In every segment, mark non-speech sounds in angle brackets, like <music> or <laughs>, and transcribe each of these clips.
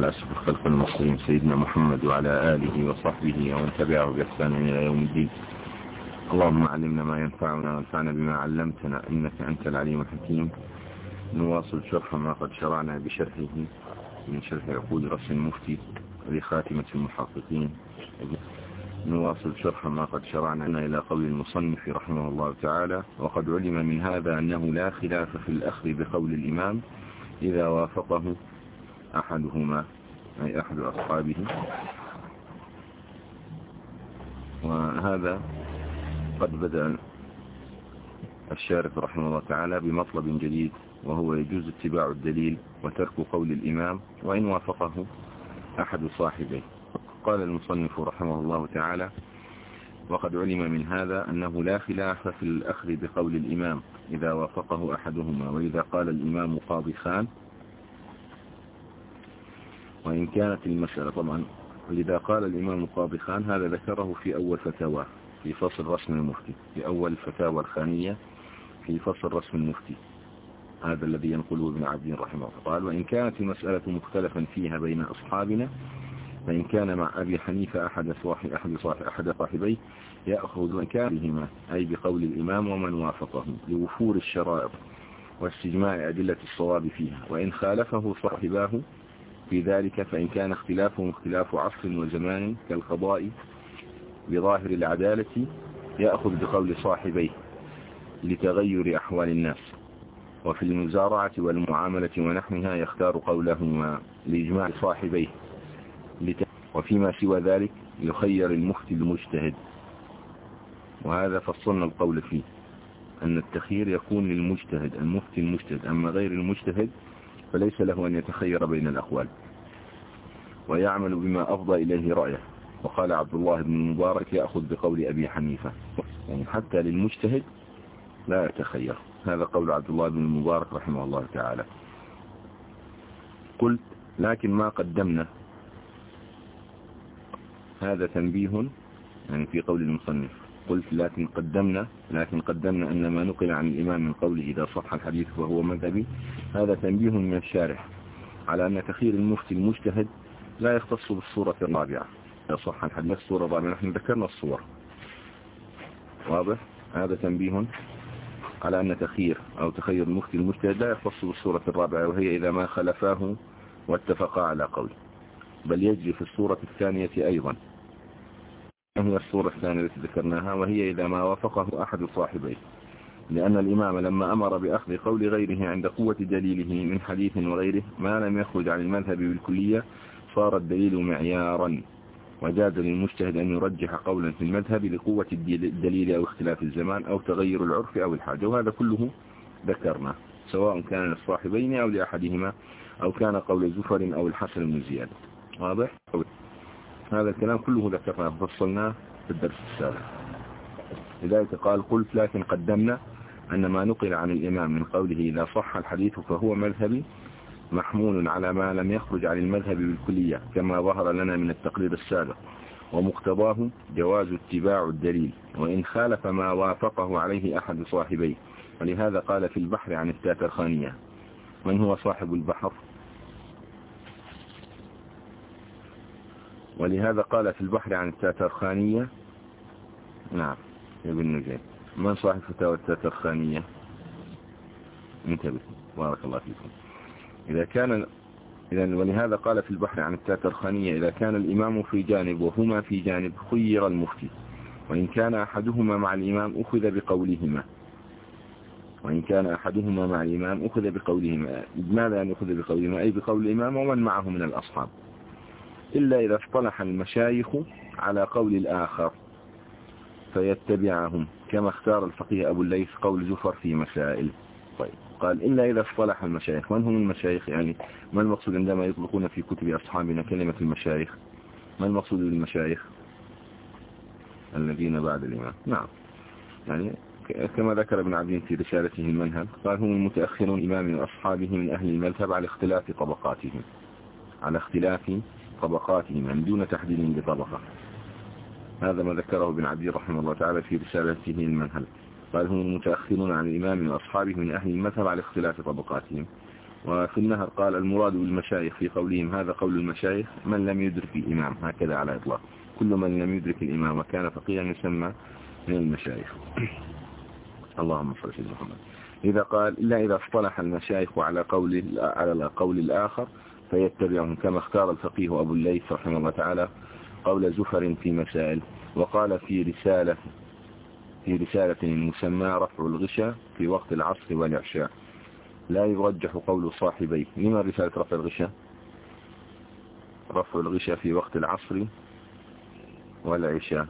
على أسف الخلق المصرين سيدنا محمد وعلى آله وصحبه ومن تبعه بإحسان إلى يوم الدين. اللهم علمنا ما ينفعنا وانفعنا بما علمتنا إنك أنت العليم الحكيم. نواصل شرح ما قد شرعنا بشرحه من شرح عقود رأس المفتي لخاتمة المحققين. نواصل شرح ما قد شرعنا إلى قول المصنف رحمه الله تعالى وقد علم من هذا أنه لا خلاف في الأخذ بقول الإمام إذا وافقه أحدهما أي أحد أصحابه. وهذا قد بدأ الشارف رحمه الله تعالى بمطلب جديد وهو يجوز اتباع الدليل وترك قول الإمام وإن وافقه أحد صاحبيه. قال المصنف رحمه الله تعالى وقد علم من هذا أنه لا خلاف في الأخذ بقول الإمام إذا وافقه أحدهما وإذا قال الإمام قاضي خان وإن كانت المسألة طبعا إذا قال الإمام قاضي خان هذا ذكره في أول فتاوى في فصل رسم المفتي في أول فتاوى الخانية في فصل رسم المفتي هذا الذي ينقله ابن عبدين رحمه الله. قال وإن كانت المسألة مختلفا فيها بين أصحابنا فإن كان مع أبي حنيفة أحد صاحب أحد صاحب أحد صاحبيه يأخذ مكانهما أي بقول الإمام ومن وافقه لوفور الشرائط واستجماع أدلة الصواب فيها وإن خالفه صاحباه في ذلك فإن كان اختلافهم اختلاف عصر وزمان كالقضاء بظاهر العدالة يأخذ بقول صاحبيه لتغير أحوال الناس. وفي المزارعة والمعاملة ونحنها يختار قولهما لإجماع صاحبيه وفيما سوى ذلك يخير المفتي المجتهد. وهذا فصلنا القول فيه أن التخيير يكون للمجتهد المفتي المجتهد. أما غير المجتهد فليس له أن يتخير بين الأقوال. ويعمل بما أفضى إليه رأيه. وقال عبد الله بن المبارك يأخذ بقول أبي حنيفة. يعني حتى للمجتهد لا يتخير. هذا قول عبد الله بن المبارك رحمه الله تعالى. قلت لكن ما قدمنا. هذا تنبيه يعني في قول المصنف. قلت لكن قدمنا لكن قدمنا أن ما نقل عن الإمام من قوله إذا صح الحديث فهو مذهبي هذا تنبيه من الشارح على أن تخير المفتي المجتهد لا يختص بالصورة الرابعة. إذا صح الحديث الصورة الرابعة نحن ذكرنا الصور. واضح؟ هذا تنبيه على أن تخير أو تخير المفتي المجتهد لا يختص بالصورة الرابعة وهي إذا ما خلفاه واتفقا على قول. بل يجري في الصورة الثانية أيضا. هي الصورة الثانية التي ذكرناها وهي إذا ما وافقه أحد صاحبيه. لأن الإمام لما أمر بأخذ قول غيره عند قوة دليله من حديث وغيره ما لم يخرج عن المذهب بالكلية صار الدليل معيارا. وجاز للمجتهد أن يرجح قولا في المذهب لقوة الدليل أو اختلاف الزمان أو تغير العرف أو الحاجة وهذا كله ذكرنا سواء كان للصاحبين أو لأحدهما أو كان قول زفر أو الحسن من زيادة واضح؟ هذا الكلام كله ذكرناه فصلناه في الدرس السابق. لذلك قال قلت لكن قدمنا أن ما نقل عن الإمام من قوله إذا صح الحديث فهو مذهبي محمول على ما لم يخرج عن المذهب بالكلية كما ظهر لنا من التقرير السابق ومقتضاه جواز اتباع الدليل وإن خالف ما وافقه عليه أحد صاحبيه. ولهذا قال في البحر عن التاترخانية من هو صاحب البحر؟ ولهذا قال في البحر عن التاترخانية. نعم ابن نجيب من صاحب فتاوى التاترخانية؟ انتبه بارك الله فيكم. إذا كان إذا ولهذا قال في البحر عن التاترخانية إذا كان الإمام في جانب وهما في جانب خير المفتي. وإن كان أحدهما مع الإمام أخذ بقولهما. وإن كان أحدهما مع الإمام أخذ بقولهما. ماذا أن أخذ بقولهما؟ أي بقول الإمام ومن معه من الأصحاب. إلا إذا اصطلح المشايخ على قول الآخر فيتبعهم. كما اختار الفقيه أبو الليث قول زفر في مسائل. طيب قال إلا إذا اصطلح المشايخ من هم المشايخ؟ يعني ما المقصود عندما يطلقون في كتب أصحابنا كلمة المشايخ؟ ما المقصود بالمشايخ الذين بعد الإمام. نعم. يعني كما ذكر ابن عبدين في رسالته المنهج قال هم المتأخرون إمام وأصحابه من أهل المذهب على اختلاف طبقاتهم على اختلاف طبقاتهم يعني دون تحديد بطبقة. هذا ما ذكره ابن عبدين رحمه الله تعالى في رسالته المنهل. قال هم المتأخرون عن الإمام وأصحابه من أهل المذهب على اختلاف طبقاتهم. وفي النهر قال المراد بالمشايخ في قولهم هذا قول المشايخ من لم يدرك الإمام. هكذا على إطلاق. كل من لم يدرك الإمام وكان فقيها يسمى من المشايخ. اللهم صل على محمد. إذا قال إلا إذا اصطلح المشايخ على قول على القول الآخر فيتبعهم كما اختار الفقيه أبو الليث رحمه الله تعالى قول زفر في مسائل وقال في رسالة في رسالة مسمى رفع الغشاء في وقت العصر والعشاء. لا يرجح قول صاحبيه. لما رسالة رفع الغشاء رفع الغشاء في وقت العصر والعشاء.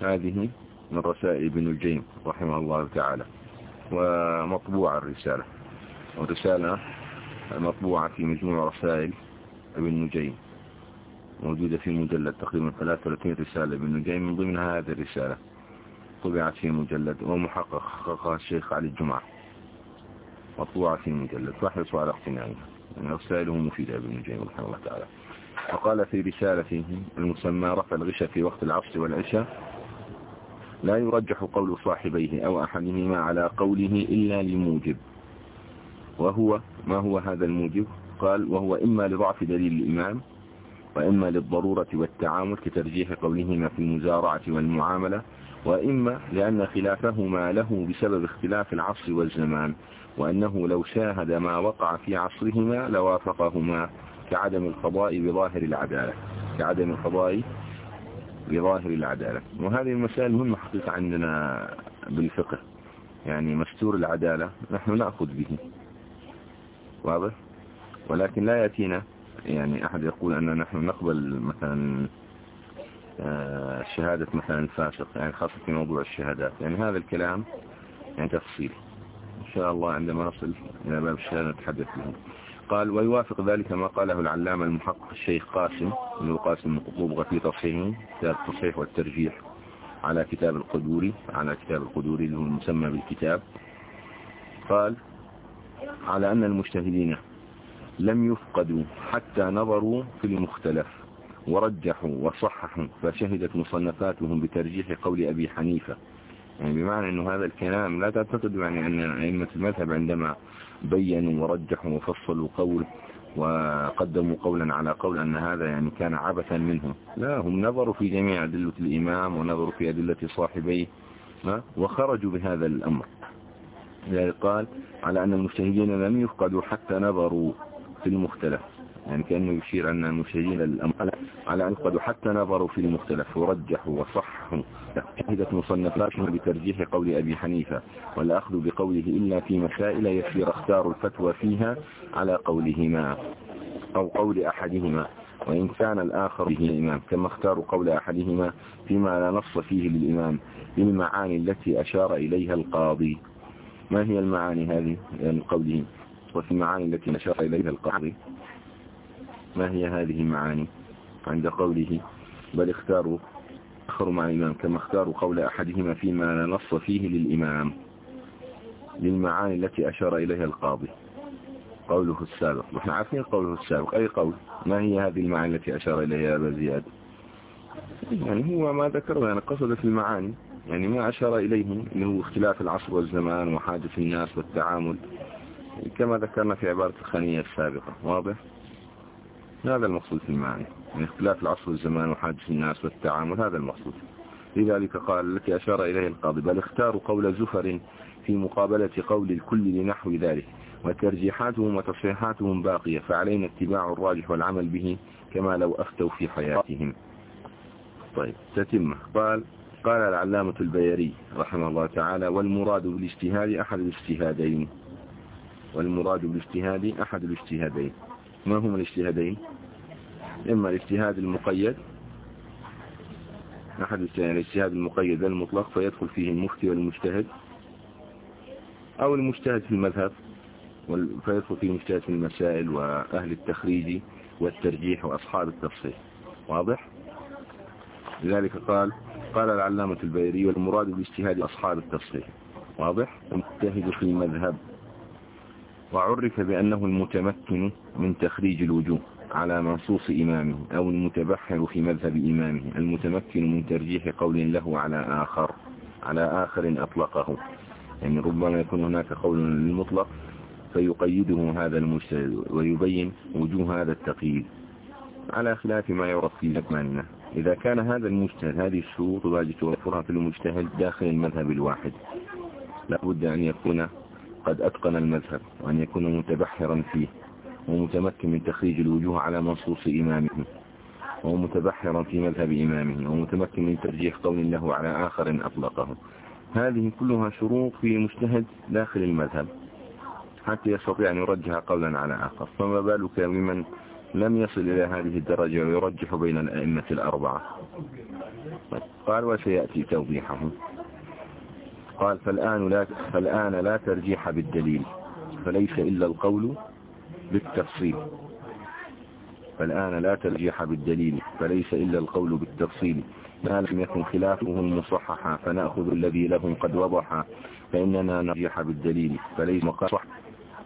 هذه من رسائل ابن الجيم رحمه الله تعالى ومطبوعة الرسالة. والرسالة مطبوعة في مجموع رسائل ابن نجيم موجودة في مجلد تقريبا 33 رسالة ابن نجيم من ضمنها هذه الرسالة. طبعت في مجلد ومحقق حققها الشيخ علي الجمعة. مطبوعة في مجلد. فاحرصوا على اقتناعها يعني رسائله مفيدة ابن نجيم رحمه الله تعالى. وقال في رسالته المسمى رفع الغشاء في وقت العصر والعشاء لا يرجح قول صاحبيه أو أحدهما على قوله إلا لموجب. وهو ما هو هذا الموجب؟ قال وهو إما لضعف دليل الإمام وإما للضرورة والتعامل كترجيح قولهما في المزارعة والمعاملة وإما لأن خلافهما له بسبب اختلاف العصر والزمان وأنه لو شاهد ما وقع في عصرهما لوافقهما كعدم القضاء بظاهر العدالة كعدم القضاء بظاهر العدالة. وهذه المسائل مهمة حقيقة عندنا بالفقه يعني مستور العدالة نحن نأخذ به. واضح؟ ولكن لا يأتينا. يعني أحد يقول أن نحن نقبل مثلا آه، شهادة مثلا الفاسق يعني خاصة في موضوع الشهادات. يعني هذا الكلام يعني تفصيل. إن شاء الله عندما نصل إلى باب الشهادة نتحدث به قال ويوافق ذلك ما قاله العلامة المحقق الشيخ قاسم من القاسم مقبوب في تصحيحه كتاب التصحيح والترجيح على كتاب القدوري على كتاب القدوري اللي هو المسمى بالكتاب. قال على أن المجتهدين لم يفقدوا حتى نظروا في المختلف ورجحوا وصححوا فشهدت مصنفاتهم بترجيح قول أبي حنيفة. يعني بمعنى أنه هذا الكلام لا تعتقد يعني أن أئمة المذهب عندما بينوا ورجحوا وفصلوا قول وقدموا قولا على قول أن هذا يعني كان عبثا منهم. لا هم نظروا في جميع أدلة الإمام ونظروا في أدلة صاحبيه وخرجوا بهذا الأمر. لذلك قال على أن المجتهدين لم يفقدوا حتى نظروا في المختلف. يعني كأنه يشير أن المشاهدين الأمر على أن قد حتى نظروا في المختلف. ورجحوا وصححوا. شهدت مصنفاتهم بترجيح قول أبي حنيفة والأخذ بقوله إلا في مسائل يسير اختار الفتوى فيها على قولهما أو قول أحدهما. وإن كان الآخر به الإمام كما اختاروا قول أحدهما فيما لا نص فيه للإمام بالمعاني التي أشار إليها القاضي. ما هي المعاني هذه يعني قوله؟ وفي المعاني التي أشار إليها القاضي. ما هي هذه المعاني عند قوله؟ بل اختاروا اخروا مع الإمام كما اختاروا قول أحدهما فيما نص فيه للإمام. للمعاني التي أشار إليها القاضي. قوله السابق. نحن عارفين قوله السابق. أي قول؟ ما هي هذه المعاني التي أشار إليها أبا زياد؟ يعني هو ما ذكره يعني قصد في المعاني. يعني ما أشار إليه اللي هو اختلاف العصر والزمان وحاجة الناس والتعامل كما ذكرنا في عبارة الخانية السابقة. واضح؟ هذا المقصود في المعنى. من اختلاف العصر والزمان وحادث الناس والتعامل هذا المقصود. لذلك قال التي أشار إليه القاضي بل اختاروا قول زفر في مقابلة قول الكل لنحو ذلك وترجيحاتهم وتصحيحاتهم باقية فعلينا اتباع الراجح والعمل به كما لو أفتوا في حياتهم. طيب تتم قال قال العلامة البيري رحمه الله تعالى والمراد بالاجتهاد أحد الاجتهادين. والمراد بالاجتهاد أحد الاجتهادين. ما هما الاجتهادين؟ إما الاجتهاد المقيد أحد الاجتهاد المقيد المطلق فيدخل فيه المفتي والمجتهد. أو المجتهد في المذهب فيدخل فيه المجتهد في المسائل وأهل التخريج والترجيح وأصحاب التفصيل. واضح؟ لذلك قال قال العلامة البيري والمراد باجتهاد أصحاب التفصيل واضح؟ المجتهد في المذهب. وعرف بأنه المتمكن من تخريج الوجوه على منصوص إمامه أو المتبحر في مذهب إمامه. المتمكن من ترجيح قول له على آخر على آخر أطلقه. يعني ربما يكون هناك قول للمطلق فيقيده هذا المجتهد ويبين وجوه هذا التقييد على خلاف ما يعرف في زماننا إذا كان هذا المجتهد هذه الشروط واجب توفرها في المجتهد داخل المذهب الواحد. لابد أن يكون قد أتقن المذهب وأن يكون متبحرا فيه ومتمكن من تخريج الوجوه على منصوص إمامه ومتبحرا في مذهب إمامه ومتمكن من ترجيح قول له على آخر أطلقه. هذه كلها شروط في مجتهد داخل المذهب حتى يستطيع أن يرجح قولا على آخر. فما بالك بمن لم يصل إلى هذه الدرجة ويرجح بين الأئمة الأربعة. قال وسيأتي توضيحه. قال فالآن لا, فالآن لا ترجيح بالدليل فليس إلا القول بالتفصيل. فالآن لا ترجيح بالدليل فليس إلا القول بالتفصيل. ما لم يكن خلافه المصححا فنأخذ الذي له قد وضح فإننا نرجح بالدليل فليس مقاصح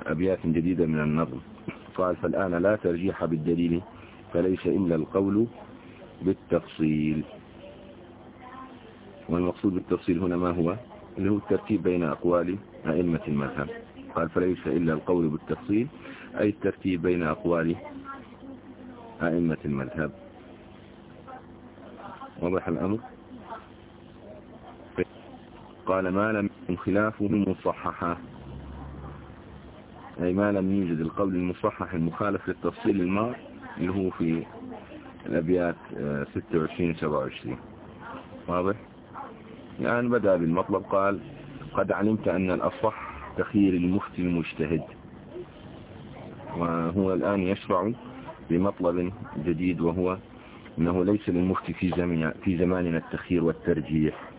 أبيات جديدة من النظم. قال فالآن لا ترجيح بالدليل فليس إلا القول بالتفصيل. والمقصود بالتفصيل هنا ما هو؟ اللي هو الترتيب بين أقوال أئمة المذهب. قال فليس إلا القول بالتفصيل أي الترتيب بين أقوال أئمة المذهب. وضح الأمر؟ قال ما لم يكن خلافه مصححا أي ما لم يوجد القول المصحح المخالف للتفصيل الماء اللي هو في الأبيات 26 27 واضح؟ يعني بدأ بالمطلب قال قد علمت أن الأصح تخيير المفتي المجتهد. وهو الآن يشرع بمطلب جديد وهو أنه ليس للمفتي في, في زماننا التخيير والترجيح.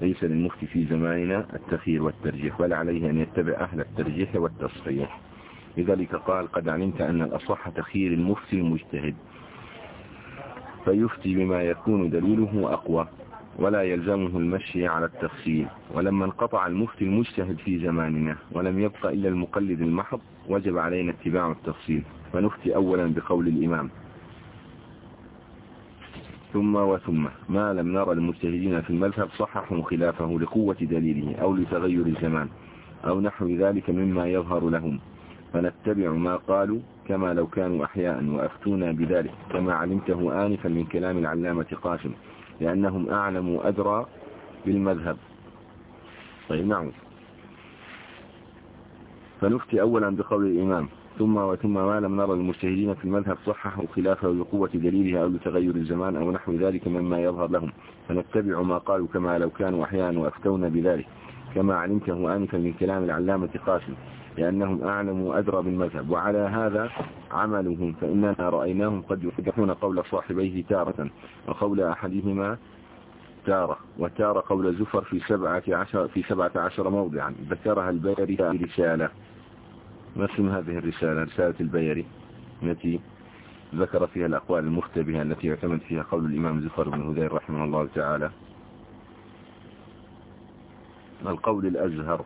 ليس للمفتي في زماننا التخيير والترجيح بل عليه أن يتبع أهل الترجيح والتصحيح. لذلك قال قد علمت أن الأصح تخيير المفتي المجتهد فيفتي بما يكون دليله أقوى ولا يلزمه المشي على التفصيل ولما انقطع المفتي المجتهد في زماننا ولم يبقى إلا المقلد المحض وجب علينا اتباع التفصيل. فنفتي أولا بقول الإمام ثم وثم. ما لم نرى المجتهدين في المذهب صححوا خلافه لقوة دليله أو لتغير الزمان أو نحو ذلك مما يظهر لهم. فنتبع ما قالوا كما لو كانوا أحياء وأفتونا بذلك كما علمته آنفا من كلام العلامة قاسم لأنهم أعلموا أدرى بالمذهب. طيب نعم. فنفتي أولا بقول الإمام. ثم وثم ما لم نرى المجتهدين في المذهب صححوا خلافه لقوة دليله أو لتغير الزمان أو نحو ذلك مما يظهر لهم. فنتبع ما قالوا كما لو كانوا أحيانا وأفتونا بذلك. كما علمته آنفا من كلام العلامة قاسم لأنهم أعلموا أدرى بالمذهب. وعلى هذا عملهم فإننا رأيناهم قد يفتحون قول صاحبيه تارة وقول أحدهما تارة وتارة قول زفر في سبعة عشر, في سبعة عشر موضعا. ذكرها البيري رسالة. ما اسم هذه الرسالة؟ رسالة البيري التي ذكر فيها الأقوال المختبهة التي يعتمد فيها قول الإمام زفر بن هذير رحمه الله تعالى. القول الأزهر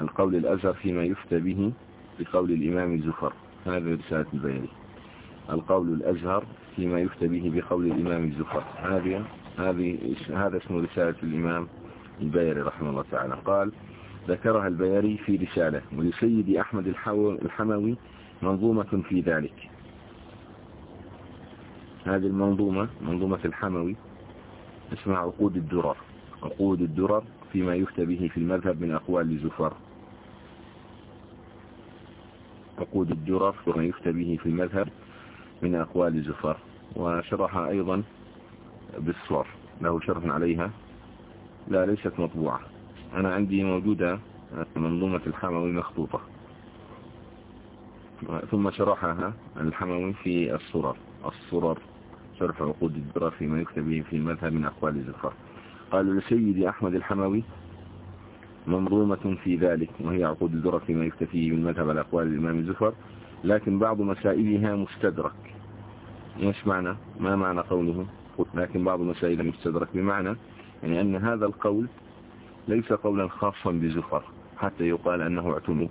القول الأزهر فيما يفتى به بقول الإمام الزفر هذا رسالة البياني القول الأزهر فيما يفتى به بقول الإمام الزفر هذه هذه هذا اسم رسالة الإمام البيري رحمه الله تعالى. قال ذكرها البيري في رسالة ولسيد أحمد الحموي منظومة في ذلك. هذه المنظومة منظومة الحموي اسمها عقود الدرر. عقود الدرر فيما يفتى به في المذهب من أقوال زفر عقود الدرر فيما يفتى به في المذهب من أقوال زفر وشرحها أيضا بالصور. له شرح عليها. لا ليست مطبوعة. أنا عندي موجودة منظومة الحموي مخطوطة. ثم شرحها الحموي في الصرر الصرر شرح عقود الدرر فيما يكتب به في المذهب من أقوال زفر قالوا لسيدي أحمد الحموي منظومة في ذلك وهي عقود الدرر فيما يكتفي بالمذهب على أقوال الإمام الزفر لكن بعض مسائلها مستدرك. إيش معنى؟ ما معنى قوله؟ لكن بعض مسائلها مستدرك. بمعنى يعني أن هذا القول ليس قولا خاصا بزفر حتى يقال أنه اعتمد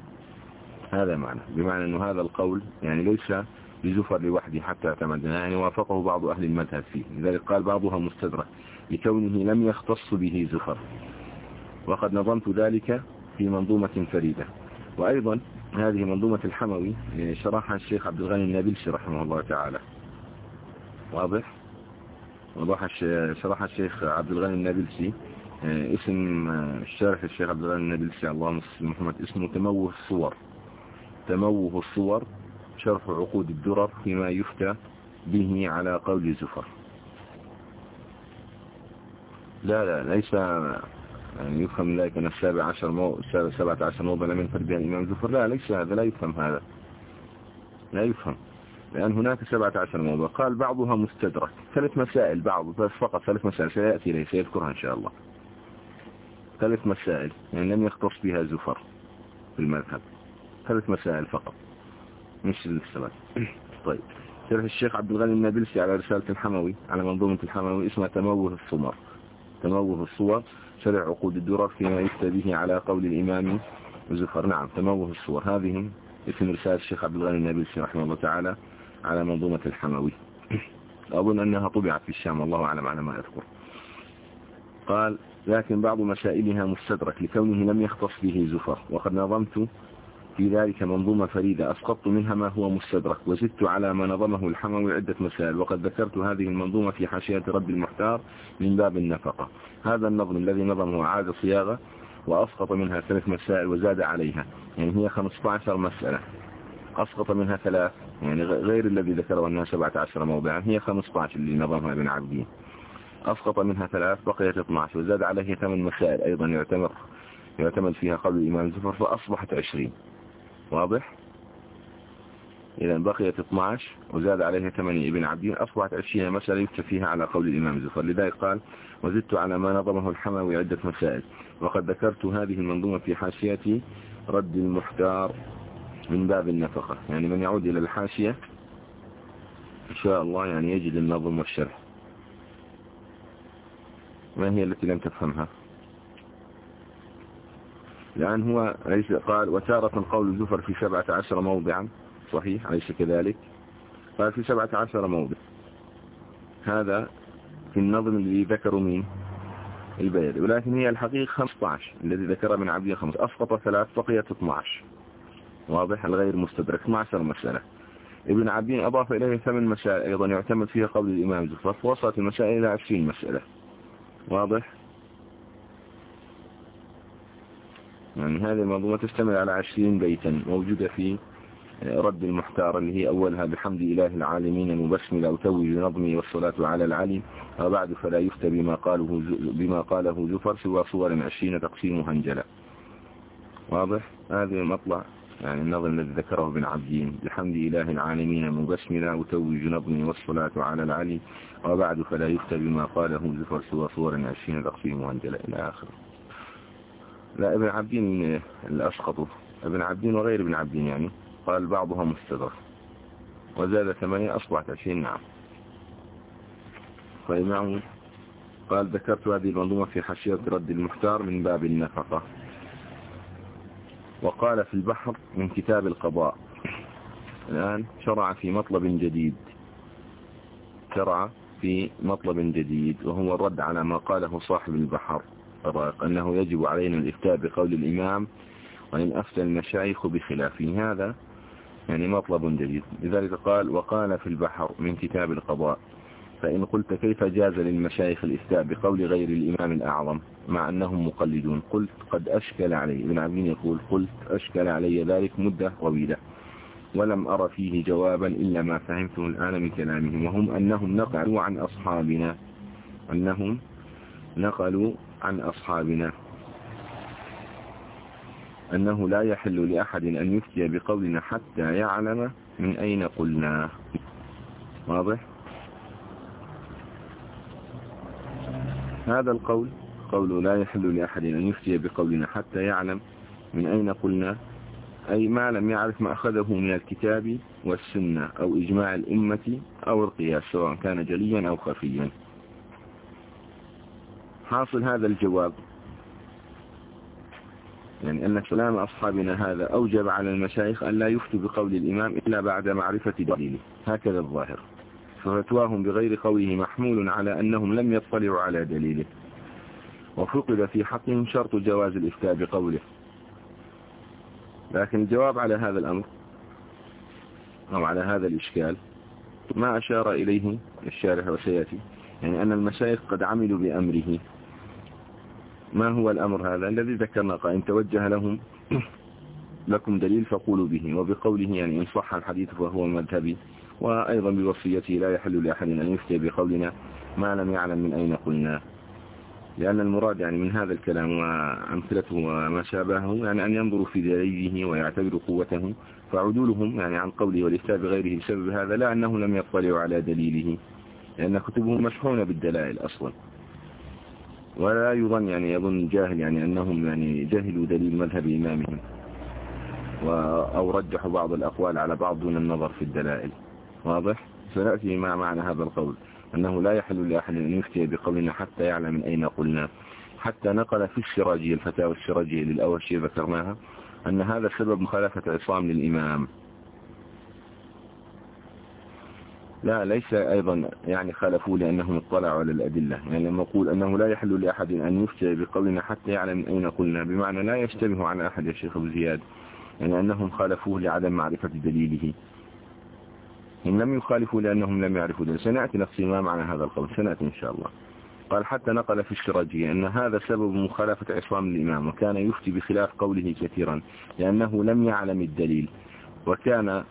هذا معنى. بمعنى أن هذا القول يعني ليس بزفر لوحده حتى اعتمد. يعني وافقه بعض أهل المذهب فيه. لذلك قال بعضها مستدرك. لكونه لم يختص به زفر. وقد نظمت ذلك في منظومة فريدة. وأيضا هذه منظومة الحموي شرحها الشيخ عبد الغني النابلسي رحمه الله تعالى. واضح؟ وضح شرحها الشيخ عبد الغني النابلسي. اسم الشارح الشيخ عبد الغني النابلسي اللهم صل محمد اسمه تموه الصور. تموه الصور شرح عقود الدرر فيما يفتى به على قول زفر. لا لا ليس يعني يفهم ذلك أن السابع عشر مو... سبعة عشر موضع لم ينفرد بها الإمام زفر. لا ليس هذا لا يفهم هذا. لا يفهم. لأن هناك سبعة عشر موضع. قال بعضها مستدرك. ثلاث مسائل بعض فقط ثلاث مسائل سيأتي إليه سيذكرها إن شاء الله. ثلاث مسائل يعني لم يختص بها زفر في المذهب. ثلاث مسائل فقط. مش السبعة <coughs> طيب. شرح الشيخ عبد الغني النابلسي على رسالة الحموي على منظومة الحموي اسمها تموه الصمر تموه الصور شرع عقود الدرر فيما يفتى على قول الإمام زفر. نعم تموه الصور. هذه اسم رسالة الشيخ عبد الغني النابلسي رحمه الله تعالى على منظومة الحموي. <coughs> أظن أنها طبعت في الشام والله أعلم على ما أذكر قال لكن بعض مسائلها مستدرك لكونه لم يختص به زفر. وقد نظمت في ذلك منظومة فريدة. أسقطت منها ما هو مستدرك وزدت على ما نظمه الحموي عدة مسائل. وقد ذكرت هذه المنظومة في حاشية رد المحتار من باب النفقة. هذا النظم الذي نظمه عاد صياغة وأسقط منها ثلاث مسائل وزاد عليها. يعني هي 15 مسألة. أسقط منها ثلاث. يعني غير الذي ذكره أنها 17 موضعا. هي 15 اللي نظمها ابن عبدين. أسقط منها ثلاث بقيت 12 وزاد عليه ثمان مسائل أيضا يعتمد يعتمد فيها قول الإمام زفر فأصبحت 20 واضح؟ إذا بقيت 12 وزاد عليها 8 ابن عبدين أصبحت 20 مسألة يكتب فيها على قول الإمام زفر لذلك قال وزدت على ما نظمه الحموي عدة مسائل وقد ذكرت هذه المنظومة في حاشية رد المحتار من باب النفقة. يعني من يعود إلى الحاشية إن شاء الله يعني يجد النظم والشرح. ما هي التي لم تفهمها؟ لأن هو ليس قال وتارة قول زفر في سبعة عشر موضعا. صحيح أليس كذلك؟ قال في سبعة عشر موضع. هذا في النظم الذي ذكروا مين البيض ولكن هي الحقيقة 15 الذي ذكر من عبد خمس أسقط ثلاث بقيت 12 واضح؟ الغير مستدرك. 12 مسألة. ابن عبدين أضاف إليه ثمان مسائل أيضا يعتمد فيها قول الإمام زفر. فوصلت المسائل إلى 20 مسألة. واضح؟ يعني هذه المنظومة تشتمل على 20 بيتا موجودة في رد المحتار اللي هي أولها بحمد إله العالمين المبسملة وتوج نظمي والصلاة على العلي وبعد فلا يفتى بما قاله, بما قاله زفر سوى صور عشرين تقسيم هنجلة واضح؟ هذا المطلع. يعني النظم الذي ذكره ابن عبدين. بحمد إله العالمين المبسملة وتوج نظمي والصلاة على العلي. وبعد فلا يفتى بما قاله زفر سوى صور عشرين تقسيم هنجلة إلى آخره. لا ابن عبدين الأسقط ابن عبدين وغير ابن عبدين يعني. قال بعضها مستدر وزاد ثمانية أصبحت عشرين نعم. فإمام قال ذكرت هذه المنظومة في حشية رد المحتار من باب النفقة. وقال في البحر من كتاب القضاء. الآن شرع في مطلب جديد. شرع في مطلب جديد وهو الرد على ما قاله صاحب البحر. أنه يجب علينا الإفتاء بقول الإمام وإن أفتى المشايخ بخلافه هذا يعني مطلب جديد. لذلك قال وقال في البحر من كتاب القضاء. فإن قلت كيف جاز للمشايخ الإفتاء بقول غير الإمام الأعظم مع أنهم مقلدون؟ قلت قد أشكل علي. ابن عبدين يقول قلت أشكل علي ذلك مدة طويلة ولم أرى فيه جوابا إلا ما فهمته الآن من كلامهم. وهم أنهم نقلوا عن أصحابنا. أنهم نقلوا عن أصحابنا. أنه لا يحل لأحد أن يفتي بقولنا حتى يعلم من أين قلنا. واضح؟ هذا القول قول لا يحل لأحد أن يفتي بقولنا حتى يعلم من أين قلنا أي ما لم يعرف ما أخذه من الكتاب والسنة أو إجماع الأمة أو القياس سواء كان جليا أو خفيا. حاصل هذا الجواب. يعني أن كلام أصحابنا هذا أوجب على المشايخ أن لا يفتوا بقول الإمام إلا بعد معرفة دليله. هكذا الظاهر. ففتواهم بغير قوله محمول على أنهم لم يطلعوا على دليله. وفقد في حقهم شرط جواز الإفتاء بقوله. لكن الجواب على هذا الأمر أو على هذا الإشكال ما أشار إليه الشارح وسيأتي. يعني أن المشايخ قد عملوا بأمره. ما هو الأمر هذا الذي ذكرنا؟ قائم توجه لهم لكم دليل فقولوا به. وبقوله يعني إن صح الحديث فهو مذهبي. وأيضا بوصيته لا يحل لأحد أن يفتي بقولنا ما لم يعلم من أين قلنا. لأن المراد يعني من هذا الكلام وأمثلته وما شابهه يعني أن ينظروا في دليله ويعتبروا قوته. فعدولهم يعني عن قوله والإفتاء بغيره بسبب هذا لا أنه لم يطلعوا على دليله. لأن كتبهم مشحونة بالدلائل أصلا. ولا يظن يعني يظن جاهل يعني أنهم يعني جهلوا دليل مذهب إمامهم. أو رجحوا بعض الأقوال على بعض دون النظر في الدلائل. واضح؟ سنأتي مع معنى هذا القول أنه لا يحل لأحد أن يفتي بقولنا حتى يعلم من أين قلنا. حتى نقل في الشراجية الفتاوى الشراجية للأوشية ذكرناها أن هذا سبب مخالفة عصام للإمام. لا ليس أيضا يعني خالفوا لأنهم اطلعوا على الأدلة. يعني لما أقول أنه لا يحل لأحد أن يفتي بقولنا حتى يعلم من أين قلنا بمعنى لا يشتبه على أحد يا شيخ أبو زياد. يعني أنهم خالفوه لعدم معرفة دليله. إن لم يخالفوا لأنهم لم يعرفوا دليل سنأتي نفسي ما معنى هذا القول. سنأتي إن شاء الله. قال حتى نقل في الشراجية أن هذا سبب مخالفة عصام الإمام وكان يفتي بخلاف قوله كثيرا لأنه لم يعلم الدليل وكان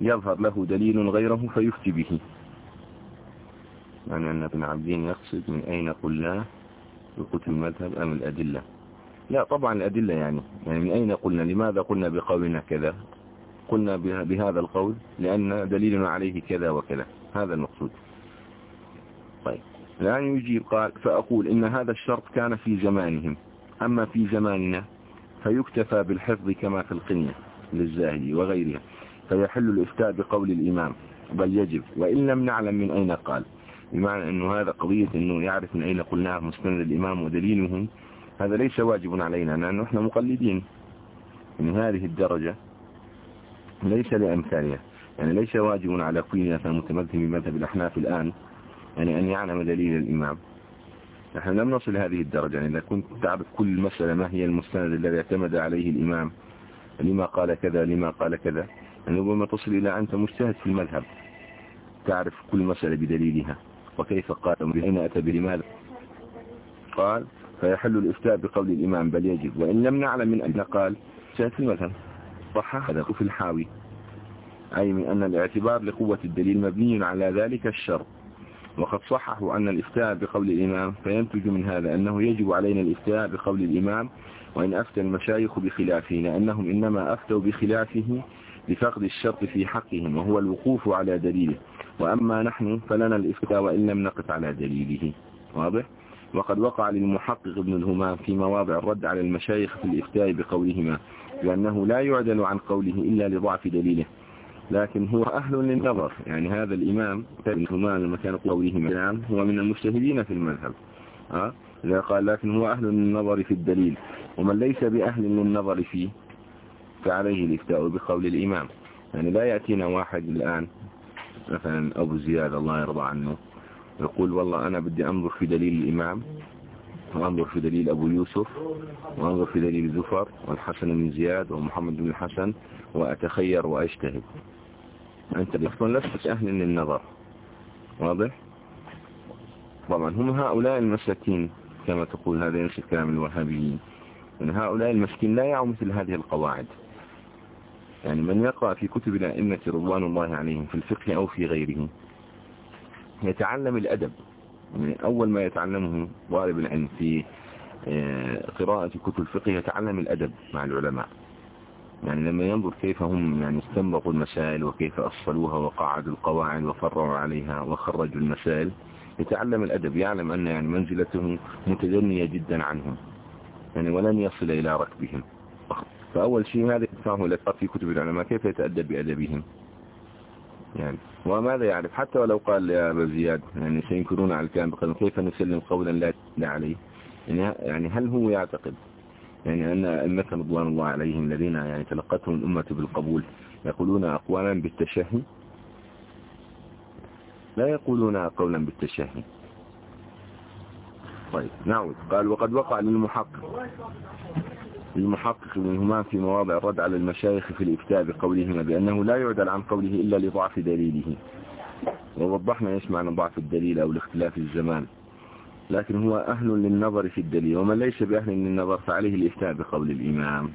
يظهر له دليل غيره فيفتي به. يعني أن ابن عبدين يقصد من أين قلنا بكتب المذهب أم الأدلة؟ لا طبعا الأدلة يعني يعني من أين قلنا؟ لماذا قلنا بقولنا كذا؟ قلنا بهذا القول لأن دليلنا عليه كذا وكذا. هذا المقصود. طيب. الآن يجيب قال فأقول إن هذا الشرط كان في زمانهم. أما في زماننا فيكتفى بالحفظ كما في القنية للزاهدي وغيرها. فيحل الإفتاء بقول الإمام. بل يجب. وإن لم نعلم من أين قال. بمعنى أنه هذا قضية أنه يعرف من أين قلناه مستند الإمام ودليله هذا ليس واجب علينا. لأنه إحنا مقلدين. من هذه الدرجة ليس لأمثالها يعني ليس واجب على كل المتمذهب بمذهب الأحناف الآن يعني أن يعلم دليل الإمام. نحن لم نصل هذه الدرجة يعني إذا كنت تعرف كل مسألة ما هي المستند الذي اعتمد عليه الإمام؟ لما قال كذا لما قال كذا؟ يعني ربما تصل إلى أنت مجتهد في المذهب. تعرف كل مسألة بدليلها. وكيف قال؟ أين أتى بلماذا قال فيحل الإفتاء بقول الإمام بل يجب. وإن لم نعلم من أين قال جاءت المذهب. صح هذا في الحاوي. أي من أن الاعتبار لقوة الدليل مبني على ذلك الشرط. وقد صححوا أن الإفتاء بقول الإمام فينتج من هذا أنه يجب علينا الإفتاء بقول الإمام وإن أفتى المشايخ بخلافه لأنهم إنما أفتوا بخلافه لفقد الشرط في حقهم وهو الوقوف على دليله. وأما نحن فلنا الإفتاء وإن لم نقف على دليله. واضح؟ وقد وقع للمحقق ابن الهمام في مواضع الرد على المشايخ في الإفتاء بقولهما. لأنه لا يعدل عن قوله إلا لضعف دليله. لكن هو أهل للنظر. يعني هذا الإمام ابن الهمام لما كان قولهما هو من المجتهدين في المذهب. ها؟ إذا قال لكن هو أهل للنظر في الدليل. ومن ليس بأهل للنظر فيه فعليه الإفتاء بقول الإمام. يعني لا يأتينا واحد الآن مثلا أبو زياد الله يرضى عنه يقول والله أنا بدي أنظر في دليل الإمام. وأنظر في دليل أبو يوسف وأنظر في دليل زفر والحسن بن زياد ومحمد بن الحسن وأتخير وأجتهد. أنت أصلا لست أهل للنظر. واضح؟ طبعا هم هؤلاء المساكين كما تقول هذا ينسي كلام الوهابيين. من هؤلاء المسكين لا يعوا مثل هذه القواعد. يعني من يقرأ في كتب الأئمة رضوان الله عليهم في الفقه أو في غيره يتعلم الأدب. أول ما يتعلمه طالب العلم في آه، قراءة كتب الفقه يتعلم الأدب مع العلماء. يعني لما ينظر كيف هم يعني استنبطوا المسائل وكيف أصلوها وقعدوا القواعد وفرعوا عليها وخرجوا المسائل يتعلم الأدب يعلم أن يعني منزلته متدنية جدا عنهم. يعني ولن يصل إلى ركبهم. فأول شيء هذا يدفعه لك في كتب العلماء كيف يتأدب بأدبهم؟ يعني. وماذا يعرف؟ حتى ولو قال يا أبا زياد يعني سينكرون على الكلام بقدم كيف نسلم قولا لا عليه؟ يعني, يعني هل هو يعتقد يعني أن أئمة رضوان الله عليهم الذين يعني تلقتهم الأمة بالقبول يقولون أقوالا بالتشهي؟ لا يقولون قولا بالتشهي. طيب نعود. قال وقد وقع للمحقق المحقق منهما في مواضع الرد على المشايخ في الإفتاء بقولهما بأنه لا يعدل عن قوله إلا لضعف دليله. ووضحنا إيش معنى ضعف الدليل أو الاختلاف الزمان. لكن هو أهل للنظر في الدليل. ومن ليس بأهل للنظر فعليه الإفتاء بقول الإمام.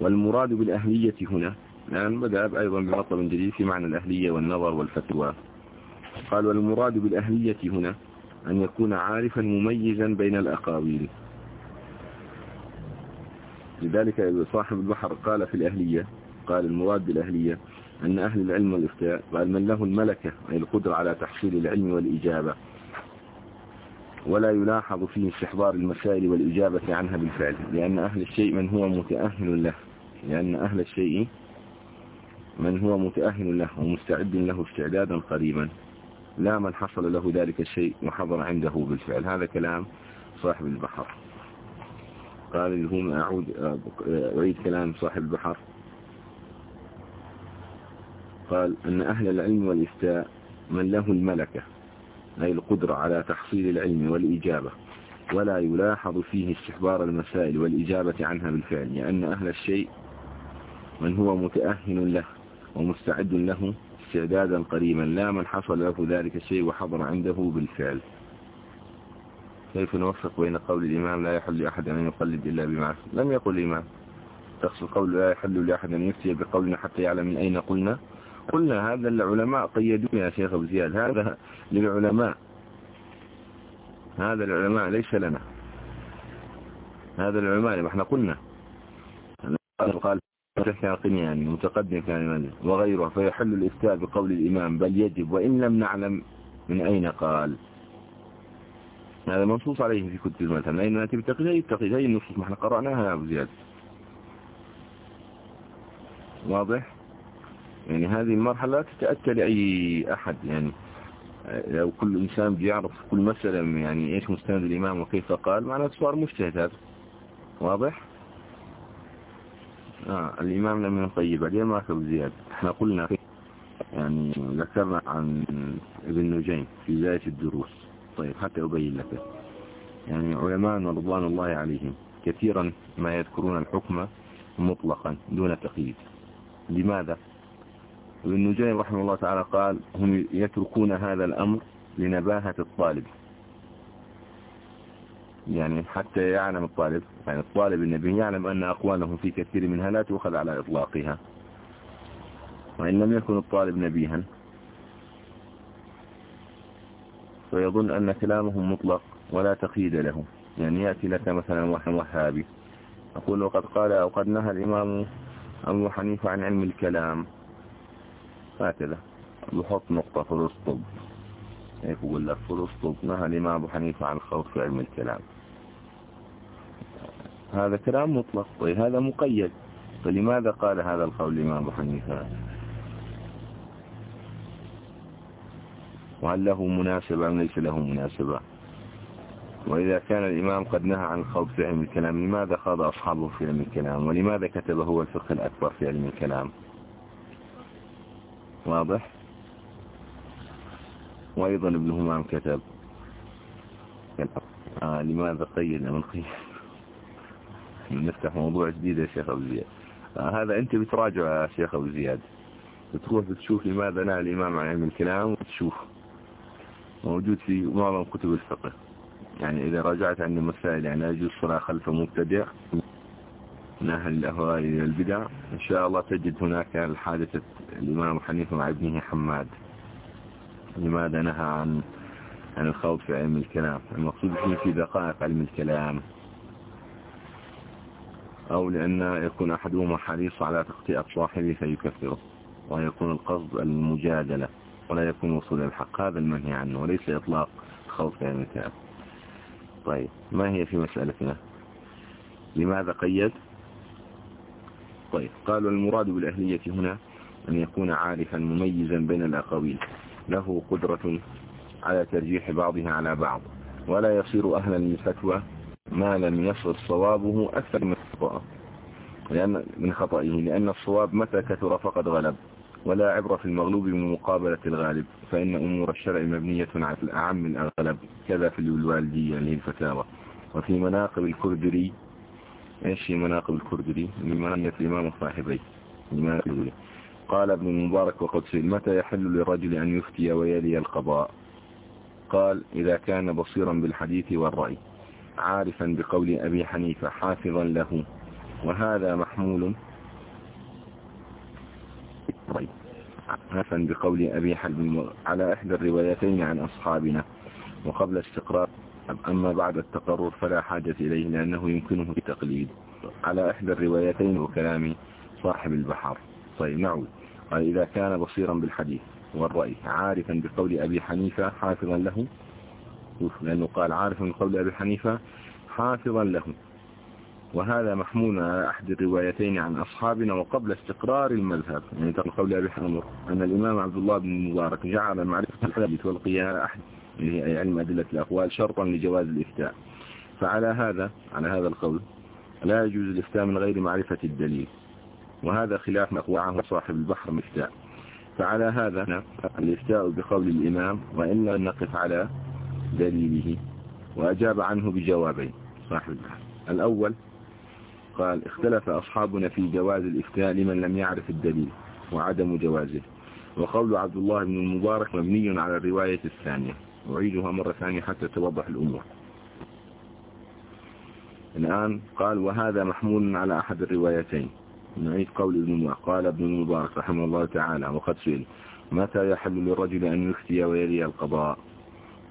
والمراد بالأهلية هنا الآن بدأ أيضا بمطلب جديد في معنى الأهلية والنظر والفتوى. قال والمراد بالأهلية هنا أن يكون عارفا مميزا بين الأقاويل. لذلك صاحب البحر قال في الأهلية قال المراد بالأهلية أن أهل العلم والإفتاء قال من له الملكة أي القدرة على تحصيل العلم والإجابة ولا يلاحظ فيه استحضار المسائل والإجابة عنها بالفعل لأن أهل الشيء من هو متأهل له لأن أهل الشيء من هو متأهل له ومستعد له استعدادا قريبا لا من حصل له ذلك الشيء وحضر عنده بالفعل. هذا كلام صاحب البحر. قال لهم أعود أعيد كلام صاحب البحر. قال أن أهل العلم والإفتاء من له الملكة أي القدرة على تحصيل العلم والإجابة ولا يلاحظ فيه استحبار المسائل والإجابة عنها بالفعل لأن أهل الشيء من هو متأهل له ومستعد له استعدادا قريبا لا من حصل له ذلك الشيء وحضر عنده بالفعل. كيف نوفق بين قول الإمام لا يحل لأحد أن يقلد إلا بما لم يقل الإمام. تقصد قول لا يحل لأحد أن يفتي بقولنا حتى يعلم من أين قلنا؟ قلنا هذا العلماء قيدوا يا شيخ أبو زياد. هذا للعلماء. هذا العلماء ليس لنا. هذا العلماء لما إحنا قلنا. قال يعني متقدم كان وغيره. فيحل الإفتاء بقول الإمام. بل يجب. وإن لم نعلم من أين قال. هذا منصوص عليه في كتب المذهب. لأن نأتي بالتقييد التقييد هي النصوص. ما إحنا قرأناها يا أبو زياد. واضح؟ يعني هذه المرحلة لا تتأتى لأي أحد. يعني لو كل إنسان بيعرف كل مسألة يعني إيش مستند الإمام وكيف قال معناه صار مجتهد. هذا واضح؟ آه الإمام لم يطيب بعدين ما كتب زيادة إحنا قلنا يعني ذكرنا عن ابن نجيم في بداية الدروس. طيب حتى أبين لك. يعني علماء رضوان الله عليهم كثيرا ما يذكرون الحكم مطلقا دون تقييد. لماذا؟ وابن نجيم رحمه الله تعالى قال هم يتركون هذا الأمر لنباهة الطالب. يعني حتى يعلم الطالب يعني الطالب النبي يعلم أن أقوالهم في كثير منها لا تؤخذ على إطلاقها. وإن لم يكن الطالب نبيها فيظن أن كلامهم مطلق ولا تقييد له يعني يأتي لك مثلا وهابي أقول وقد قال أو قد نهى الإمام أبو حنيفة عن علم الكلام. هكذا. يحط نقطة في الاسطب يقول لك؟ في الاسطب نهى الإمام أبو حنيفة عن الخوض في علم الكلام. هذا كلام مطلق. طيب هذا مقيد. فلماذا قال هذا القول الإمام أبو حنيفة؟ وهل له مناسبة أم ليس له مناسبة. وإذا كان الإمام قد نهى عن الخوض في علم الكلام لماذا خاض أصحابه في علم الكلام؟ ولماذا كتب هو الفقه الأكبر في علم الكلام؟ واضح؟ وأيضا ابن همام كتب آه لماذا قيد من قيد؟ <laughs> نفتح موضوع جديد يا شيخ أبو زياد. آه هذا أنت بتراجع يا شيخ أبو زياد. بتروح بتشوف لماذا نهى الإمام عن علم الكلام وتشوف. موجود في معظم كتب الفقه. يعني إذا راجعت عن المسائل يعني يجوز الصلاة خلف مبتدع من أهل الأهواء إلى البدع. إن شاء الله تجد هناك الحادثة الإمام حنيفة مع ابنه حماد. لماذا نهى عن عن الخوض في علم الكلام؟ المقصود فيه في دقائق علم الكلام. أو لأن يكون أحدهما حريص على تخطئة صاحبه فيكفره ويكون القصد المجادلة. ولا يكون وصول الحق هذا المنهي عنه وليس إطلاق خوف علم الكلام طيب ما هي في مسألتنا؟ لماذا قيد؟ طيب قالوا المراد بالأهلية هنا أن يكون عارفا مميزا بين الأقاويل. له قدرة على ترجيح بعضها على بعض ولا يصير أهلا للفتوى ما لم يصل صوابه أكثر من خطأه. لأن من خطئه لأن الصواب متى كثر فقد غلب. ولا عبرة في المغلوب بمقابلة الغالب فإن أمور الشرع مبنية على الأعم من الغلب كذا في الوالدية للفتاوى وفي مناقب الكردري إيش في مناقب الكردري؟ لمناقب الإمام الصاحبي. قال ابن المبارك وقد سئل متى يحل للرجل أن يفتي ويلي القضاء؟ قال إذا كان بصيرا بالحديث والرأي عارفا بقول أبي حنيفة حافظا له وهذا محمول عارفا بقول أبي حلب على إحدى الروايتين عن أصحابنا وقبل استقرار أما بعد التقرر فلا حاجة إليه لأنه يمكنه التقليد. على إحدى الروايتين وكلام صاحب البحر. طيب نعود. قال إذا كان بصيرا بالحديث والرأي عارفا بقول أبي حنيفة حافظا له؟ لأنه قال عارفا بقول أبي حنيفة حافظا له. وهذا محمول على أحد الروايتين عن أصحابنا وقبل استقرار المذهب. يعني تقول قول أبي حنمر أن الإمام عبد الله بن المبارك جعل معرفة الحديث والقيام أحد اللي هي علم أدلة الأقوال شرطا لجواز الإفتاء. فعلى هذا على هذا القول لا يجوز الإفتاء من غير معرفة الدليل. وهذا خلاف ما أقوعه صاحب البحر مفتاء. فعلى هذا الإفتاء بقول الإمام وإن لم نقف على دليله. وأجاب عنه بجوابين صاحب البحر. الأول قال اختلف أصحابنا في جواز الإفتاء لمن لم يعرف الدليل وعدم جوازه. وقول عبد الله بن المبارك مبني على الرواية الثانية. أعيدها مرة ثانية حتى توضح الأمور. الآن قال وهذا محمول على أحد الروايتين. نعيد قول ابن المبارك قال ابن المبارك رحمه الله تعالى وقد سئل متى يحل للرجل أن يفتي ويلي القضاء؟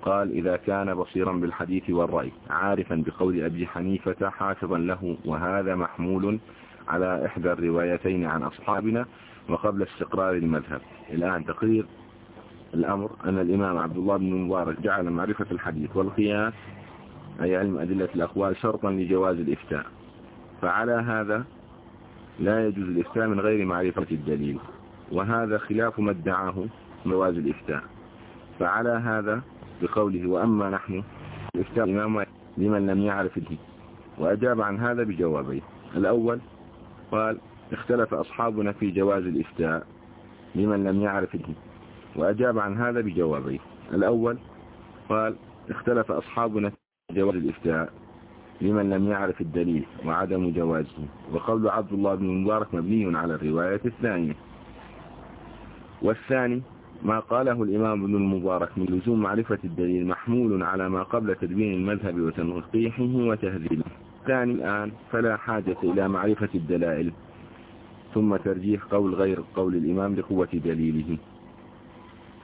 قال إذا كان بصيرا بالحديث والرأي عارفا بقول أبي حنيفة حافظا له وهذا محمول على إحدى الروايتين عن أصحابنا وقبل استقرار المذهب. الآن تقرير الأمر أن الإمام عبد الله بن المبارك جعل معرفة الحديث والقياس أي علم أدلة الأقوال شرطا لجواز الإفتاء. فعلى هذا لا يجوز الإفتاء من غير معرفة الدليل وهذا خلاف ما ادعاه جواز الإفتاء. فعلى هذا بقوله وأما نحن الإفتاء الإمام لمن لم يعرف الهي وأجاب عن هذا بجوابين. الأول قال اختلف أصحابنا في جواز الإفتاء لمن لم يعرف الهي وأجاب عن هذا بجوابين. الأول قال اختلف أصحابنا في جواز الإفتاء لمن لم يعرف الدليل وعدم جوازه. وقول عبد الله بن المبارك مبني على الرواية الثانية. والثاني ما قاله الإمام ابن المبارك من لزوم معرفة الدليل محمول على ما قبل تدوين المذهب وتنقيحه وتهذيبه. الثاني الآن فلا حاجة إلى معرفة الدلائل ثم ترجيح قول غير قول الإمام لقوة دليله.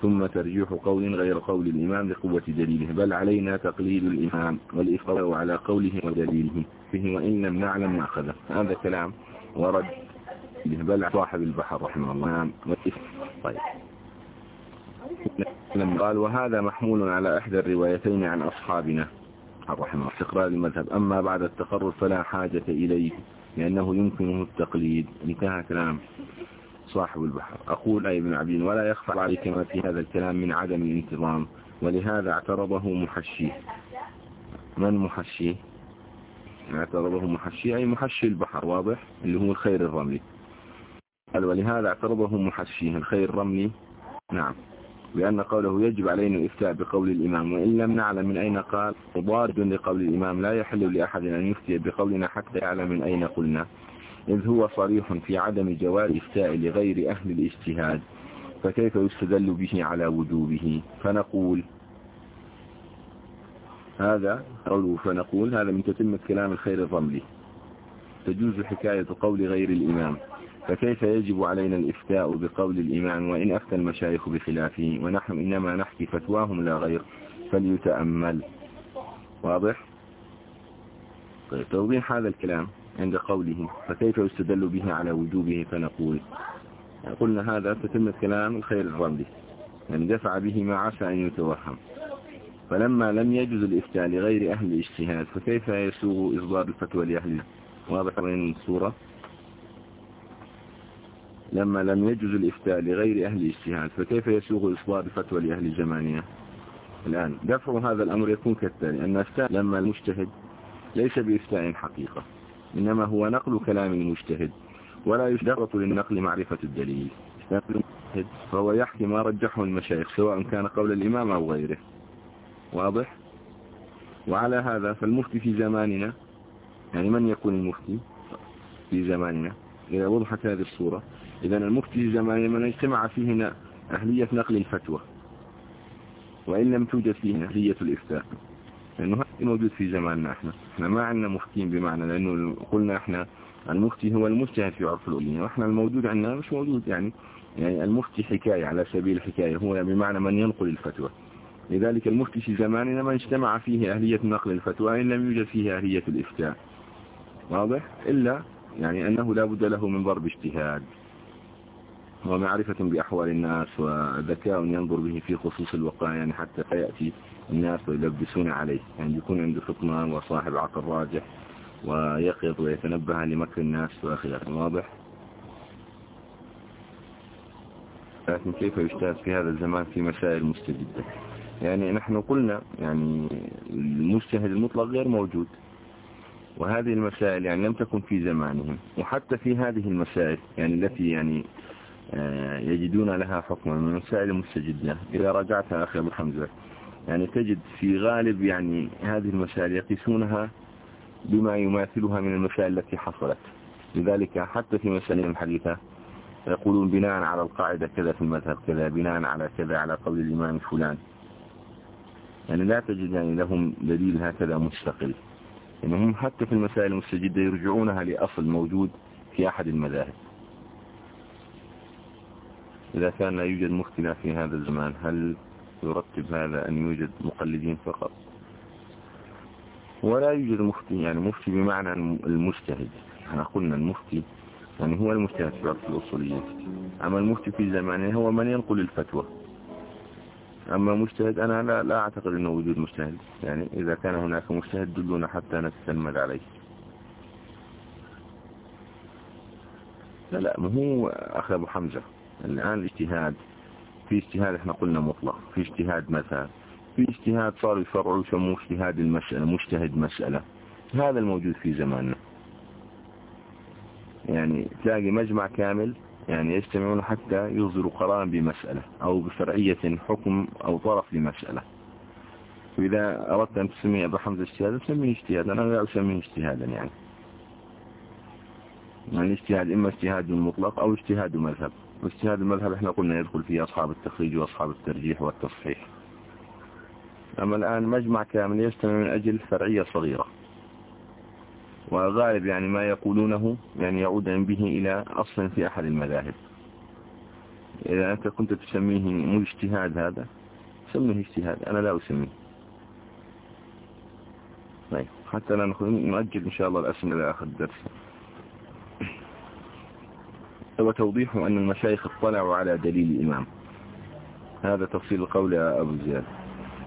ثم ترجيح قول غير قول الإمام لقوة دليله. بل علينا تقليد الإمام والإفضاء على قوله ودليله. فيه وإن لم نعلم ما أخذه. هذا كلام ورد بل صاحب البحر رحمه الله. طيب. قال وهذا محمول على إحدى الروايتين عن أصحابنا. رحمه استقرار المذهب. أما بعد التقرر فلا حاجة إليه لأنه يمكنه التقليد. انتهى كلام صاحب البحر. أقول أي ابن عبين ولا يخفى عليك ما في هذا الكلام من عدم الانتظام. ولهذا اعترضه محشيه من محشيه اعترضه محشي أي محشي البحر واضح؟ اللي هو الخير الرملي. قال ولهذا اعترضه محشيه الخير الرملي. نعم. بأن قوله يجب علينا الإفتاء بقول الإمام وإن لم نعلم من أين قال مضارد لقول الإمام لا يحل لأحد أن يفتي بقولنا حتى يعلم من أين قلنا. إذ هو صريح في عدم جواز الإفتاء لغير أهل الاجتهاد فكيف يستدل به على وجوبه؟ فنقول هذا قوله فنقول هذا من تتمة كلام الخير الرملي تجوز حكاية قول غير الإمام. فكيف يجب علينا الإفتاء بقول الإمام وإن أفتى المشايخ بخلافه ونحن إنما نحكي فتواهم لا غير فليتأمل. واضح؟ طيب توضيح هذا الكلام عند قوله فكيف يستدل به على وجوبه فنقول. قلنا هذا تتم كلام الخير الرملي يعني دفع به ما عسى أن يتوهم. فلما لم يجوز الإفتاء لغير أهل الاجتهاد فكيف يسوغ إصدار الفتوى لأهل؟ واضح وين الصورة؟ لما لم يجوز الإفتاء لغير أهل الاجتهاد فكيف يسوغ إصدار الفتوى لأهل الزمانية الآن دفع هذا الأمر يكون كالتالي أن أفتاء لما المجتهد ليس بإفتاء حقيقة إنما هو نقل كلام المجتهد ولا يشترط للنقل معرفة الدليل. فهو يحكي ما رجحه المشايخ سواء كان قول الإمام أو غيره. واضح؟ وعلى هذا فالمفتي في زماننا يعني من يكون المفتي في زماننا؟ إذا وضحت هذه الصورة إذا المفتي في زماننا من اجتمع فيه أهلية نقل الفتوى وإن لم توجد فيه أهلية الإفتاء. لأنه هذا موجود في زماننا إحنا. إحنا ما عندنا مفتين بمعنى لأنه قلنا إحنا المفتي هو المجتهد في عرف الأولين وإحنا الموجود عندنا مش موجود يعني يعني المفتي حكاية على سبيل الحكاية هو بمعنى من ينقل الفتوى. لذلك المفتي في زماننا ما اجتمع فيه أهلية نقل الفتوى إن لم يوجد فيه أهلية الإفتاء. واضح؟ إلا يعني أنه لا بد له من ضرب اجتهاد. ومعرفة بأحوال الناس وذكاء ينظر به في خصوص الوقائع يعني حتى يأتي الناس ويلبسون عليه. يعني يكون عنده فطنة وصاحب عقل راجح ويقظ ويتنبه لمكر الناس وآخره واضح. لكن كيف يجتهد في هذا الزمان في مسائل مستجدة؟ يعني نحن قلنا يعني المجتهد المطلق غير موجود. وهذه المسائل يعني لم تكن في زمانهم. وحتى في هذه المسائل يعني التي يعني يجدون لها حكما من المسائل المستجدة إذا رجعتها أخي أبو حمزة يعني تجد في غالب يعني هذه المسائل يقيسونها بما يماثلها من المسائل التي حصلت. لذلك حتى في مسائل الحديثة يقولون بناء على القاعدة كذا في المذهب كذا بناء على كذا على قول الإمام فلان. يعني لا تجد يعني لهم دليل هكذا مستقل. إنهم حتى في المسائل المستجدة يرجعونها لأصل موجود في أحد المذاهب. إذا كان لا يوجد مختلف في هذا الزمان هل يرتب هذا أن يوجد مقلدين فقط؟ ولا يوجد مفتي يعني مفتي بمعنى المجتهد. إحنا قلنا المفتي يعني هو المجتهد في الأصولية. أما المفتي في زمانه هو من ينقل الفتوى. أما مجتهد أنا لا, لا أعتقد أنه وجود مجتهد. يعني إذا كان هناك مجتهد دلونا حتى نتسلمد عليه. لا لا ما هو أخي أبو حمزة. الآن الاجتهاد في اجتهاد إحنا قلنا مطلق في اجتهاد مثلا في اجتهاد صار يفرعوا يسموه اجتهاد المسألة مجتهد مسألة. هذا الموجود في زماننا. يعني تلاقي مجمع كامل يعني يجتمعون حتى يصدروا قرارا بمسألة أو بفرعية حكم أو طرف لمسألة. وإذا أردت أن تسميه أبو حمزة اجتهادا سميه اجتهادا. أنا لا أسميه اجتهادا يعني. يعني اجتهاد إما اجتهاد مطلق أو اجتهاد مذهب. واجتهاد المذهب إحنا قلنا يدخل فيه أصحاب التخريج وأصحاب الترجيح والتصحيح. أما الآن مجمع كامل يجتمع من أجل فرعية صغيرة. وغالب يعني ما يقولونه يعني يعود به إلى أصل في أحد المذاهب. إذا أنت كنت تسميه مو اجتهاد هذا سميه اجتهاد أنا لا أسميه. طيب حتى لا نؤجل إن شاء الله الأسئلة لآخر الدرس. وتوضيح أن المشايخ اطلعوا على دليل الإمام. هذا تفصيل القول يا أبو زياد.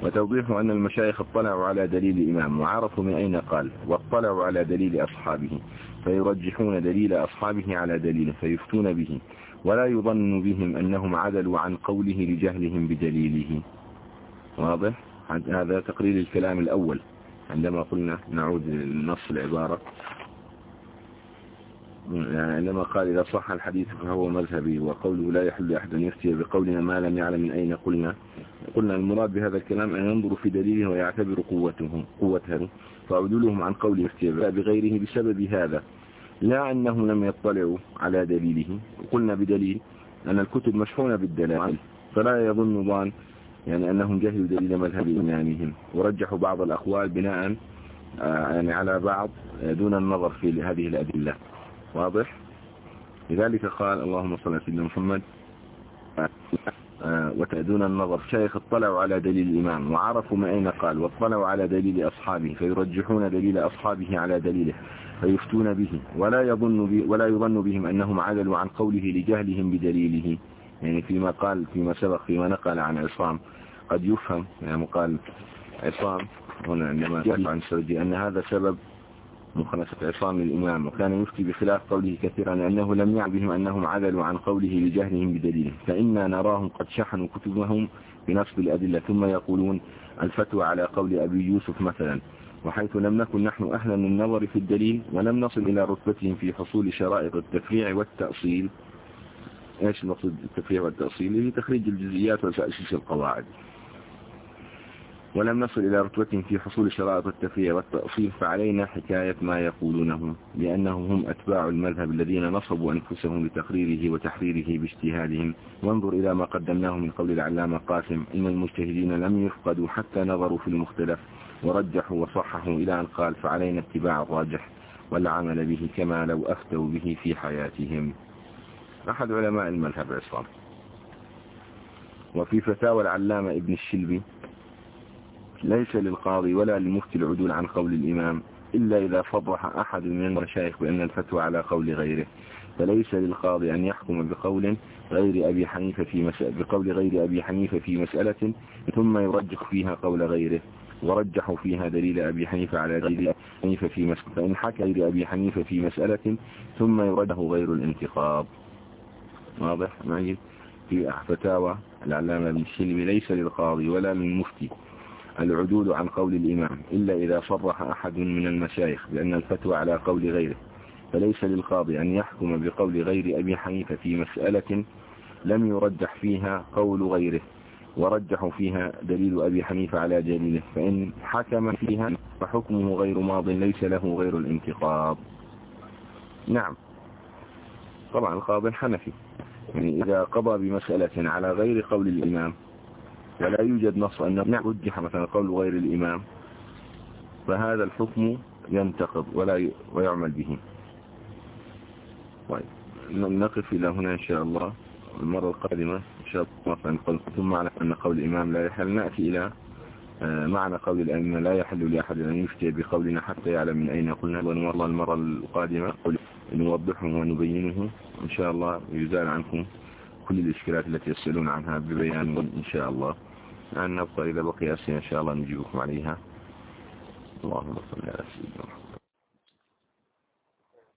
وتوضيح أن المشايخ اطلعوا على دليل الإمام وعرفوا من أين قال واطلعوا على دليل أصحابه فيرجحون دليل أصحابه على دليله فيفتون به ولا يظن بهم أنهم عدلوا عن قوله لجهلهم بدليله. واضح؟ هذا تقرير الكلام الأول. عندما قلنا نعود للنص العبارة. يعني عندما قال إذا صح الحديث فهو مذهبي وقوله لا يحل أحد أن يفتي بقولنا ما لم يعلم من أين قلنا. قلنا المراد بهذا الكلام أن ينظر في دليله ويعتبر قوتهم قوته. فعدولهم عن قول يفتي بغيره بسبب هذا. لا أنهم لم يطلعوا على دليله. قلنا بدليل أن الكتب مشحونة بالدلائل. فلا يظن ظان يعني أنهم جهلوا دليل مذهب إمامهم ورجحوا بعض الأقوال بناء آه، يعني على بعض آه، دون النظر في هذه الأدلة. واضح؟ لذلك قال اللهم صل على سيدنا محمد آه، وتأدون النظر. شيخ اطلعوا على دليل الإمام وعرفوا ما أين قال واطلعوا على دليل أصحابه فيرجحون دليل أصحابه على دليله فيفتون به ولا يظن ولا يظن بهم أنهم عدلوا عن قوله لجهلهم بدليله. يعني فيما قال فيما سبق فيما نقل عن عصام. قد يفهم يعني قال عصام هنا عندما عن سوجي أن هذا سبب مخالفة عصام الإمام وكان يفتي بخلاف قوله كثيرا لأنه لم يعبهم بهم أنهم عدلوا عن قوله لجهلهم بدليله فإنا نراهم قد شحنوا كتبهم بنصب الأدلة ثم يقولون الفتوى على قول أبي يوسف مثلا وحيث لم نكن نحن أهلا للنظر في الدليل ولم نصل إلى رتبتهم في حصول شرائط التفريع والتأصيل. إيش المقصود التفريع والتأصيل؟ هي تخريج الجزئيات وتأسيس القواعد. ولم نصل إلى رتبة في حصول شرائط التفريع والتأصيل فعلينا حكاية ما يقولونه لأنهم هم أتباع المذهب الذين نصبوا أنفسهم لتقريره وتحريره باجتهادهم. وانظر إلى ما قدمناه من قول العلامة قاسم إن المجتهدين لم يفقدوا حتى نظروا في المختلف ورجحوا وصححوا إلى أن قال فعلينا اتباع الراجح والعمل به كما لو أفتوا به في حياتهم. أحد علماء المذهب العصام. وفي فتاوى العلامة ابن الشلبي ليس للقاضي ولا للمفتي العدول عن قول الإمام إلا إذا فضح أحد من المشايخ بأن الفتوى على قول غيره. فليس للقاضي أن يحكم بقول غير أبي حنيفة في مسألة بقول غير أبي حنيفة في مسألة ثم يرجح فيها قول غيره. ورجحوا فيها دليل أبي حنيفة على دليل حنيفة في مسألة فإن حكى غير أبي حنيفة في مسألة ثم يرجح غير الانتقاب واضح؟ معي في فتاوى العلامة ابن الشلبي ليس للقاضي ولا للمفتي. العدول عن قول الإمام إلا إذا صرح أحد من المشايخ بأن الفتوى على قول غيره فليس للقاضي أن يحكم بقول غير أبي حنيفة في مسألة لم يرجح فيها قول غيره ورجحوا فيها دليل أبي حنيفة على دليله فإن حكم فيها فحكمه غير ماض ليس له غير الانتقاض. نعم. طبعا القاضي الحنفي. يعني إذا قضى بمسألة على غير قول الإمام ولا يوجد نص أن رجح مثلا قول غير الإمام. فهذا الحكم ينتقض ولا ويعمل به. طيب نقف إلى هنا إن شاء الله. المرة القادمة إن شاء الله ثم على أن قول الإمام لا يحل. نأتي إلى آه، معنى قول الأئمة لا يحل لأحد أن يفتي بقولنا حتى يعلم من أين قلنا. والله المرة القادمة نوضحه ونبينه. إن شاء الله يزال عنكم كل الإشكالات التي يسألون عنها ببيان إن شاء الله. نبقى إذا بقي أسئلة إن شاء الله نجيبكم عليها. اللهم صل على سيدنا محمد.